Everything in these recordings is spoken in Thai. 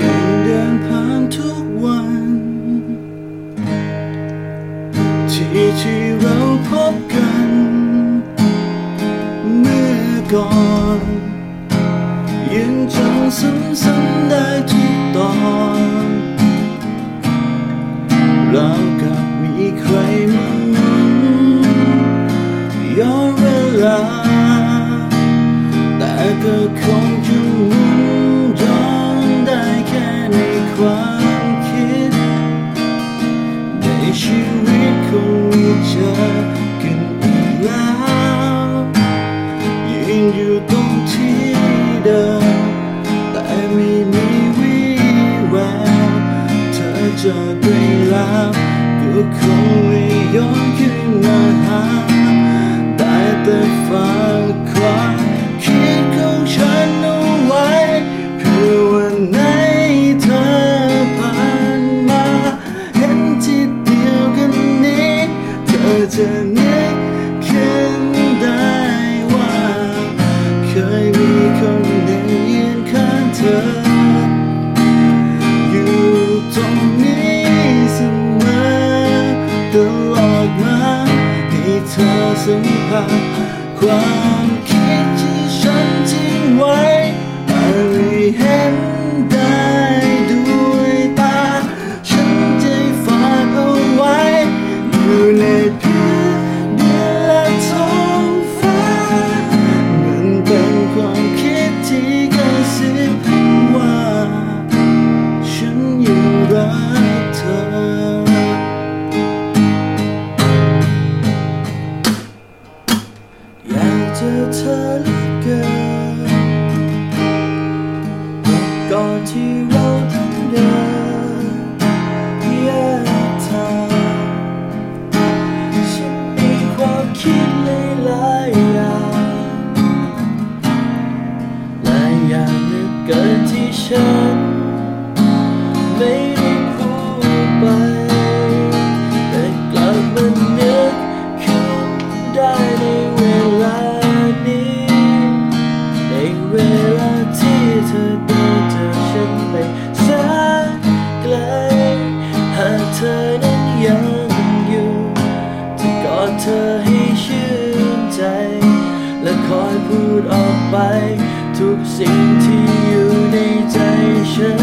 ยังเดินผ่านทุกวัน ที่ที่เราพบกัน เมื่อก่อนยังจำซ้ำๆได้ทุกตอนเรากับมีใครมาหมุนย้อนเวลา แต่ก็คง เธอไปแล้วก็คงไม่ย้อนขึ้นมาหา สัมผัสความคิด คิดในหลายอย่างหลายอย่างเหลือเกินที่ฉันไม่ สิ่งที่อยู่ในใจฉัน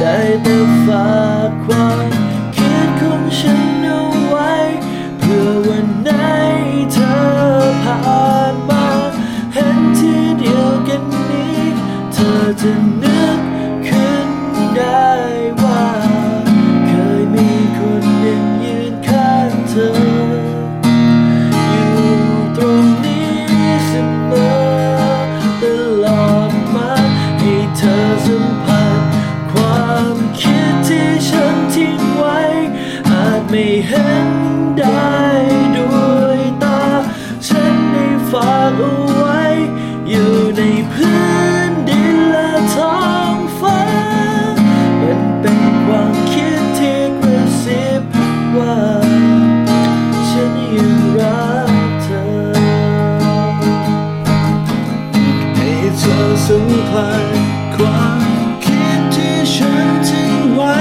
ได้แต่ฝากความคิดของฉันเอาไว้ เพื่อวันไหนเธอผ่านมา เห็นที่เดียวกันนี้ เธอจะ ไม่เห็นได้ด้วยตา ฉันได้ฝากเอาไว้ อยู่ในพื้นดินและท้องฟ้า มันเป็นความคิดที่กระซิบว่า ฉันยังรักเธอ ให้เธอสัมผัสความคิดที่ฉันทิ้งไว้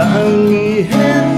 อาจมีเห็น